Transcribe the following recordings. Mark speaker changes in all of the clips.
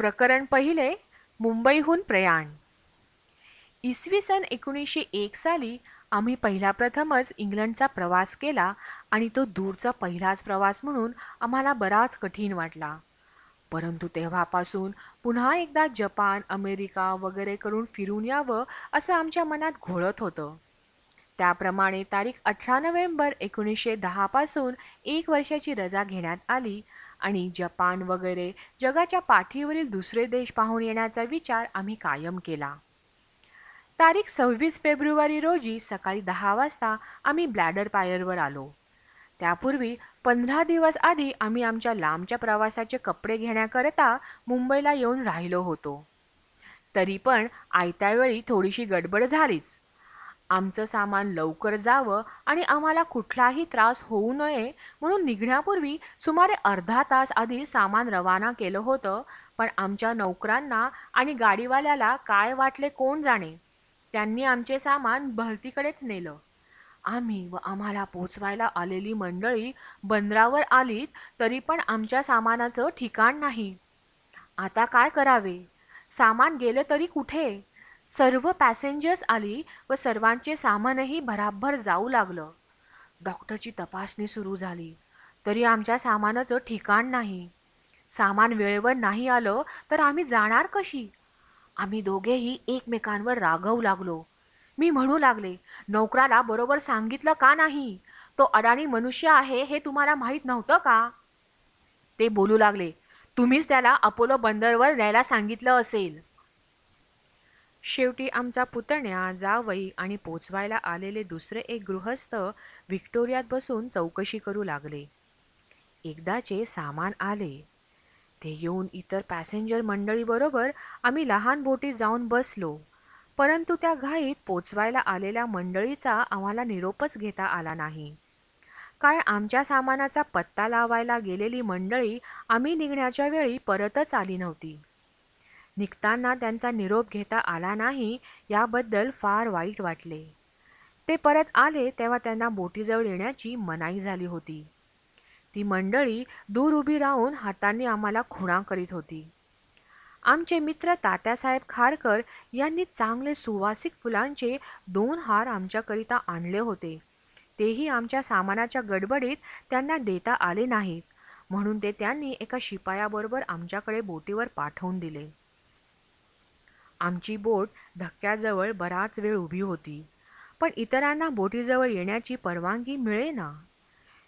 Speaker 1: प्रकरण पहिले मुंबईहून प्रयाण. इसवी सन एकोणीसशे एक साली आम्ही पहिला प्रथमच इंग्लंडचा प्रवास केला आणि तो दूरचा पहिलाच प्रवास म्हणून आम्हाला बराच कठीण वाटला. परंतु तेव्हापासून पुन्हा एकदा जपान अमेरिका वगैरे करून फिरून यावं असं आमच्या मनात घोळत होतं. त्याप्रमाणे तारीख अठरा नोव्हेंबर एकोणीसशे दहापासून एक वर्षाची रजा घेण्यात आली आणि जपान वगैरे जगाच्या पाठीवरील दुसरे देश पाहून येण्याचा विचार आम्ही कायम केला. तारीख सव्वीस फेब्रुवारी रोजी सकाळी दहा वाजता आम्ही ब्लॅडर पायरवर आलो. त्यापूर्वी पंधरा दिवस आधी आम्ही आमच्या लांबच्या प्रवासाचे कपडे घेण्याकरता मुंबईला येऊन राहिलो होतो. तरी पण आयत्यावेळी थोडीशी गडबड झालीच. आमचं सामान लवकर जावं आणि आम्हाला कुठलाही त्रास होऊ नये म्हणून निघण्यापूर्वी सुमारे अर्धा तास आधी सामान रवाना केलं होतं. पण आमच्या नोकरांना आणि गाडीवाल्याला काय वाटले कोण जाणे? त्यांनी आमचे सामान भरतीकडेच नेलं. आम्ही व आम्हाला पोचवायला आलेली मंडळी बंदरावर आलीत तरी पण आमच्या सामानाचं ठिकाण नाही. आता काय करावे? सामान गेले तरी कुठे? सर्व पॅसेंजर्स आली व सर्वांचे सामानही भराभर जाऊ लागलं. डॉक्टरची तपासणी सुरू झाली. तरी आमच्या सामानाचं ठिकाण नाही. सामान वेळेवर नाही आलं तर आम्ही जाणार कशी? आम्ही दोघेही एकमेकांवर रागवू लागलो. मी म्हणू लागले नोकराला बरोबर सांगितलं का नाही? तो अडाणी मनुष्य आहे हे तुम्हाला माहीत नव्हतं का? ते बोलू लागले तुम्हीच त्याला अपोलो बंदरवर न्यायला सांगितलं असेल. शेवटी आमचा पुतण्या जावई आणि पोचवायला आलेले दुसरे एक गृहस्थ व्हिक्टोरियात बसून चौकशी करू लागले. एकदाचे सामान आले. ते येऊन इतर पॅसेंजर मंडळीबरोबर आम्ही लहान बोटीत जाऊन बसलो. परंतु त्या घाईत पोचवायला आलेल्या मंडळीचा आम्हाला निरोपच घेता आला नाही. कारण आमच्या सामानाचा पत्ता लावायला गेलेली मंडळी आम्ही निघण्याच्या वेळी परतच आली नव्हती. निघताना त्यांचा निरोप घेता आला नाही याबद्दल फार वाईट वाटले. ते परत आले तेव्हा त्यांना बोटीजवळ येण्याची मनाई झाली होती. ती मंडळी दूर उभी राहून हातांनी आम्हाला खुणा करीत होती. आमचे मित्र तात्यासाहेब खारकर यांनी चांगले सुवासिक फुलांचे दोन हार आमच्याकरिता आणले होते. तेही आमच्या सामानाच्या गडबडीत त्यांना देता आले नाहीत म्हणून ते त्यांनी एका शिपायाबरोबर आमच्याकडे बोटीवर पाठवून दिले. आमची बोट धक्क्याजवळ बराच वेळ उभी होती. पण इतरांना बोटीजवळ येण्याची परवानगी मिळेना.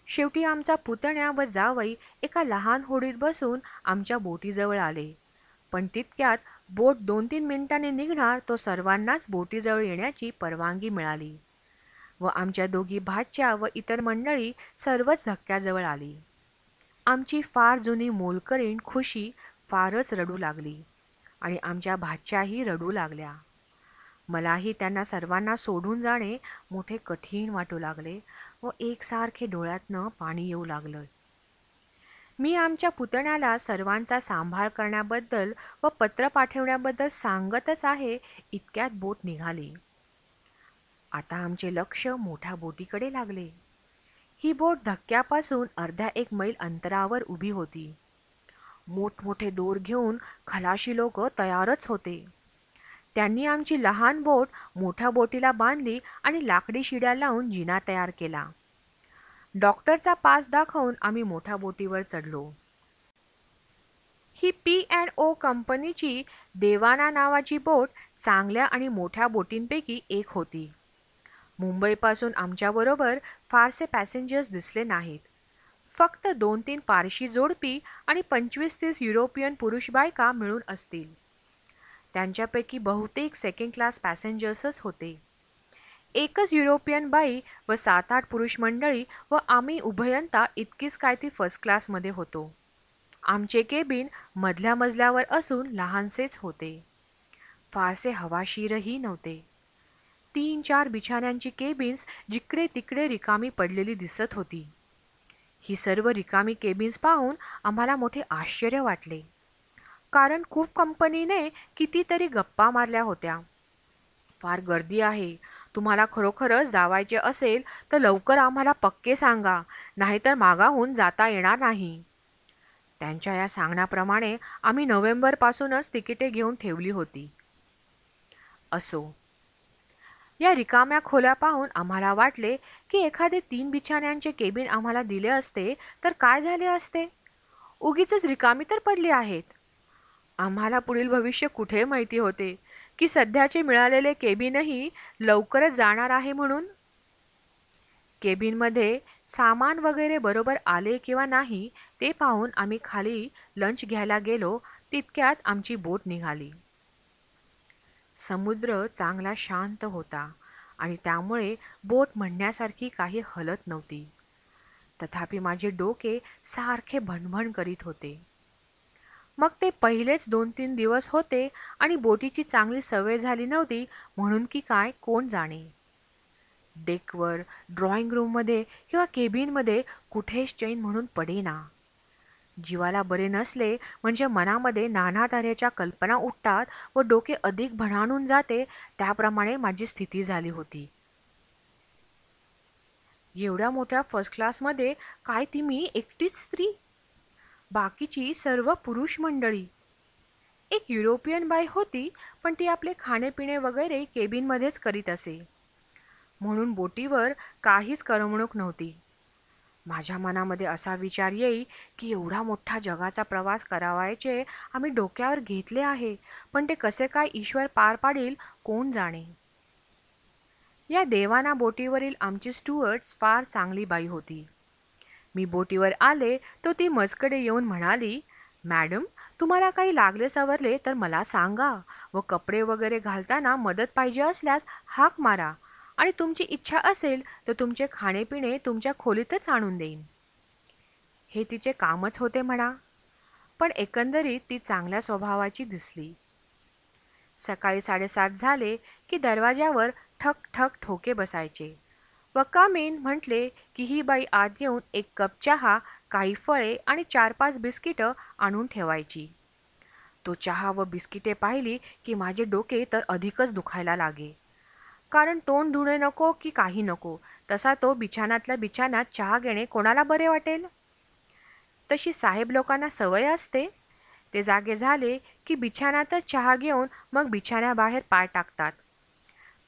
Speaker 1: शेवटी आमचा पुतण्या व जावई एका लहान होडीत बसून आमच्या बोटीजवळ आले. पण तितक्यात बोट दोन तीन मिनिटांनी निघणार तो सर्वांनाच बोटीजवळ येण्याची परवानगी मिळाली व आमच्या दोघी भाच्या व इतर मंडळी सर्वच धक्क्याजवळ आली. आमची फार जुनी मोलकरीण खुशी फारच रडू लागली. आणि आमच्या भाच्याही रडू लागल्या. मलाही त्यांना सर्वांना सोडून जाणे मोठे कठीण वाटू लागले व एकसारखे डोळ्यातनं पाणी येऊ लागलं. मी आमच्या पुतण्याला सर्वांचा सांभाळ करण्याबद्दल व पत्र पाठवण्याबद्दल सांगतच आहे इतक्यात बोट निघाली. आता आमचे लक्ष मोठ्या बोटीकडे लागले. ही बोट धक्क्यापासून अर्ध्या एक मैल अंतरावर उभी होती. मोठमोठे दोर घेऊन खलाशी लोक तयारच होते. त्यांनी आमची लहान बोट मोठ्या बोटीला बांधली आणि लाकडी शिड्या लावून जिना तयार केला. डॉक्टरचा पास दाखवून आम्ही मोठ्या बोटीवर चढलो. ही पी अँड ओ कंपनीची देवाना नावाची बोट चांगल्या आणि मोठ्या बोटींपैकी एक होती. मुंबईपासून आमच्याबरोबर फारसे पॅसेंजर्स दिसले नाहीत. फक्त दोन तीन पारशी जोडपी आणि पंचवीस तीस युरोपियन पुरुष बायका मिळून असतील. त्यांच्यापैकी बहुतेक सेकंड क्लास पॅसेंजर्सच होते. एकच युरोपियन बाई व सात आठ पुरुष मंडळी व आम्ही उभयंता इतकीच काय ती फर्स्ट क्लासमध्ये होतो. आमचे केबिन मधल्या मजल्यावर असून लहानसेच होते. फारसे हवाशीरही नव्हते. तीन चार बिछाण्यांची केबिन्स जिकडे तिकडे रिकामी पडलेली दिसत होती. ही सर्व रिकामी केबिन्स पाहून आम्हाला मोठे आश्चर्य वाटले. कारण खूप कंपनीने कितीतरी गप्पा मारल्या होत्या. फार गर्दी आहे. तुम्हाला खरोखरच जावायचे असेल तर लवकर आम्हाला पक्के सांगा. नाहीतर मागाहून जाता येणार नाही. त्यांच्या या सांगण्याप्रमाणे आम्ही नोव्हेंबरपासूनच तिकिटे घेऊन ठेवली होती. असो या रिकाम्या खोल्या पाहून आम्हाला वाटले की एखादे तीन बिछाण्यांचे केबिन आम्हाला दिले असते तर काय झाले असते? उगीच रिकामी तर पडली आहेत. आम्हाला पुढील भविष्य कुठे माहिती होते की सध्याचे मिळालेले केबिनही लवकरच जाणार आहे म्हणून? केबिनमध्ये सामान वगैरे बरोबर आले किंवा नाही ते पाहून आम्ही खाली लंच घ्यायला गेलो तितक्यात आमची बोट निघाली. समुद्र चांगला शांत होता आणि त्यामुळे बोट म्हणण्यासारखी काही हलत नव्हती. तथापि माझे डोके सारखे भणभण करीत होते. मग ते पहिलेच दोन तीन दिवस होते आणि बोटीची चांगली सवय झाली नव्हती म्हणून की काय कोण जाणे. डेकवर ड्रॉइंग रूममध्ये किंवा केबिनमध्ये कुठेच चैन म्हणून पडेना. जीवाला बरे नसले म्हणजे मनामध्ये नाना तऱ्हेच्या कल्पना उठतात व डोके अधिक भणाणून जाते त्याप्रमाणे माझी स्थिती झाली होती. एवढ्या मोठ्या फर्स्ट क्लासमध्ये काय ती मी एकटीच स्त्री? बाकीची सर्व पुरुष मंडळी. एक युरोपियन बाई होती पण ती आपले खाणेपिणे वगैरे केबिनमध्येच करीत असे. म्हणून बोटीवर काहीच करमणूक नव्हती. माझ्या मनामध्ये असा विचार येई की एवढा मोठा जगाचा प्रवास करावायचे आम्ही डोक्यावर घेतले आहे पण ते कसे काय ईश्वर पार पाडील कोण जाणे? या देवाना बोटीवरील आमची स्टुअर्ट्स फार चांगली बाई होती. मी बोटीवर आले तो ती मजकडे येऊन म्हणाली मॅडम तुम्हाला काही लागले सवरले तर मला सांगा व कपडे वगैरे घालताना मदत पाहिजे असल्यास हाक मारा आणि तुमची इच्छा असेल तर तुमचे खाणेपिणे तुमच्या खोलीतच आणून देईन. हे तिचे कामच होते म्हणा. पण एकंदरीत ती चांगल्या स्वभावाची दिसली. सकाळी साडेसात झाले की दरवाज्यावर ठक ठक ठोके बसायचे. व कामीन म्हटले की ही बाई आत येऊन एक कप चहा काही फळे आणि चार पाच बिस्किटं आणून ठेवायची. तो चहा व बिस्किटे पाहिली की माझे डोके तर अधिकच दुखायला लागे. कारण तोंड धुणे नको की काही नको. तसा तो बिछानातल्या बिछानात चहा घेणे कोणाला बरे वाटेल? तशी साहेब लोकांना सवय असते. ते जागे झाले की बिछानातच चहा घेऊन मग बिछाण्याबाहेर पाय टाकतात.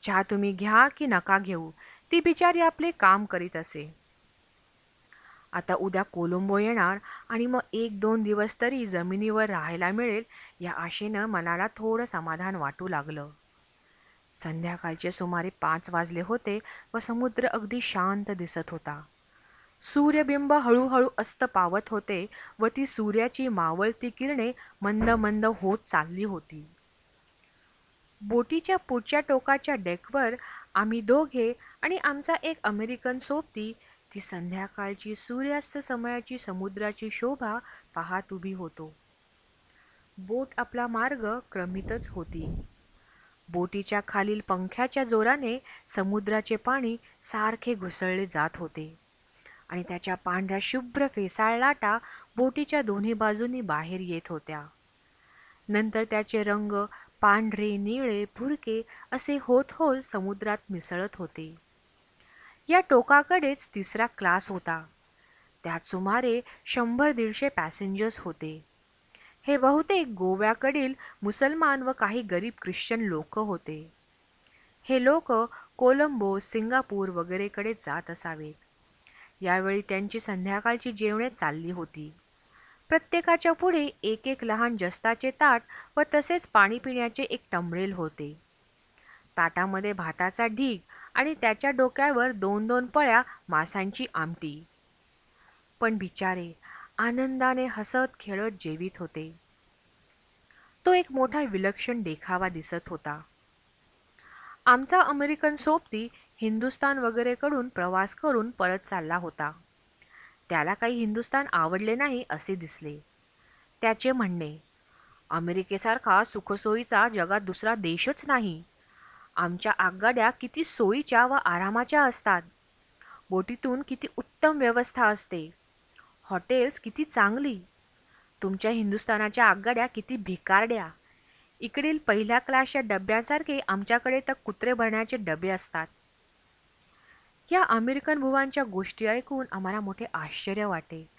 Speaker 1: चहा तुम्ही घ्या की नका घेऊ ती बिचारी आपले काम करीत असे. आता उद्या कोलंबो येणार आणि मग एक दोन दिवस तरी जमिनीवर राहायला मिळेल या आशेनं मनाला थोडं समाधान वाटू लागलं. संध्याकाळचे सुमारे पाच वाजले होते व समुद्र अगदी शांत दिसत होता. सूर्यबिंब हळूहळू अस्त पावत होते व ती सूर्याची मावळती किरणे मंद मंद होत चालली होती. बोटीच्या पुढच्या टोकाच्या डेकवर आम्ही दोघे आणि आमचा एक अमेरिकन सोबती ती संध्याकाळची सूर्यास्त समयाची समुद्राची शोभा पाहत उभी होतो. बोट आपला मार्ग क्रमितच होती. बोटीच्या खालील पंख्याच्या जोराने समुद्राचे पाणी सारखे घुसळले जात होते. आणि त्याच्या पांढऱ्या शुभ्र फेसाळ लाटा बोटीच्या दोन्ही बाजूंनी बाहेर येत होत्या. नंतर त्याचे रंग पांढरे निळे भुरके असे होत होत समुद्रात मिसळत होते. या टोकाकडेच तिसरा क्लास होता. त्यात सुमारे शंभर दीडशे पॅसेंजर्स होते. हे बहुतेक गोव्याकडील मुसलमान व काही गरीब ख्रिश्चन लोक होते. हे लोक कोलंबो सिंगापूर वगैरेकडे जात असावेत. यावेळी त्यांची संध्याकाळची जेवणे चालली होती. प्रत्येकाच्या पुढे एक एक लहान जस्ताचे ताट व तसेच पाणी पिण्याचे एक टमरेल होते. ताटामध्ये भाताचा ढीग आणि त्याच्या डोक्यावर दोन दोन पळ्या मासांची आमटी. पण बिचारे आनंदाने हसत खेळत जेवीत होते. तो एक मोठा विलक्षण देखावा दिसत होता. आमचा अमेरिकन सोबती हिंदुस्तान वगैरेकडून प्रवास करून परत चालला होता. त्याला काही हिंदुस्तान आवडले नाही असे दिसले. त्याचे म्हणणे अमेरिकेसारखा सुखसोयीचा जगात दुसरा देशच नाही. आमच्या आगगाड्या किती सोयीच्या व आरामाच्या असतात. बोटीतून किती उत्तम व्यवस्था असते. हॉटेल्स किती चांगली. तुमच्या हिंदुस्थानाच्या आगगाड्या किती भिकारड्या. इकडील पहिल्या क्लासच्या डब्यांसारखे आमच्याकडे तर कुत्रे भरण्याचे डबे असतात. या अमेरिकन भुवांच्या गोष्टी ऐकून आम्हाला मोठे आश्चर्य वाटे.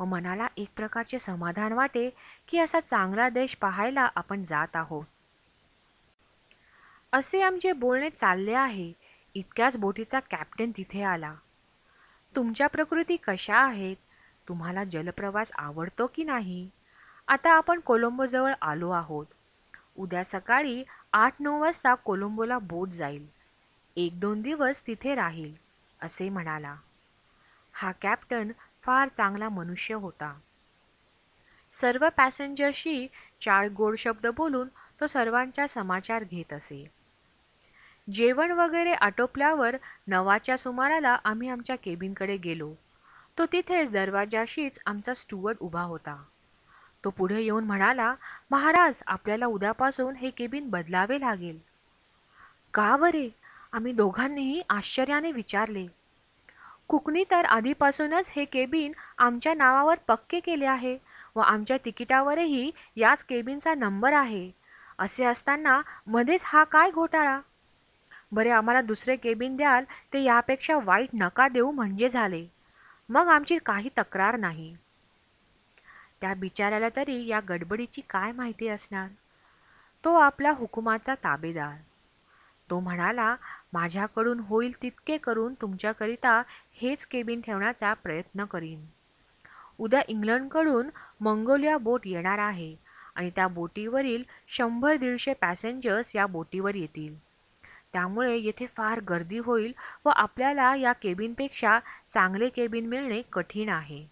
Speaker 1: व मनाला एक प्रकारचे समाधान वाटे की असा चांगला देश पाहायला आपण जात आहोत. असे आमचे बोलणे चालले आहे. इतक्याच बोटीचा कॅप्टन तिथे आला. तुमच्या प्रकृती कशा आहेत? तुम्हाला जलप्रवास आवडतो की नाही? आता आपण कोलंबोजवळ आलो आहोत. उद्या सकाळी आठ नऊ वाजता कोलंबोला बोट जाईल. एक दोन दिवस तिथे राहील असे म्हणाला. हा कॅप्टन फार चांगला मनुष्य होता. सर्व पॅसेंजरशी चार गोड शब्द बोलून तो सर्वांचा समाचार घेत असे. जेवण वगैरे आटोपल्यावर नवाच्या सुमाराला आम्ही आमच्या केबिनकडे गेलो. तो तिथेच दरवाजाशीच आमचा स्टुअर्ड उभा होता. तो पुढे येऊन म्हणाला महाराज आपल्याला उद्यापासून हे केबिन बदलावे लागेल. का बरे? आम्ही दोघांनीही आश्चर्याने विचारले. कुकनी तर आधीपासूनच हे केबिन आमच्या नावावर पक्के केले आहे व आमच्या तिकिटावरही याच केबिनचा नंबर आहे. असे असताना मध्येच हा काय घोटाळा? बरे आम्हाला दुसरे केबिन द्याल ते यापेक्षा वाईट नका देऊ म्हणजे झाले. मग आमची काही तक्रार नाही. त्या बिचाऱ्याला तरी या गडबडीची काय माहिती असणार? तो आपला हुकुमाचा ताबेदार. तो म्हणाला माझ्याकडून होईल तितके करून तुमच्याकरिता हेच केबिन ठेवण्याचा प्रयत्न करीन. उद्या इंग्लंडकडून मंगोलिया बोट येणार आहे आणि त्या बोटीवरील शंभर दीडशे पॅसेंजर्स या बोटीवर येतील. त्यामुळे येथे फार गर्दी होईल व आपल्याला या केबिनपेक्षा चांगले केबिन मिळणे कठीण आहे.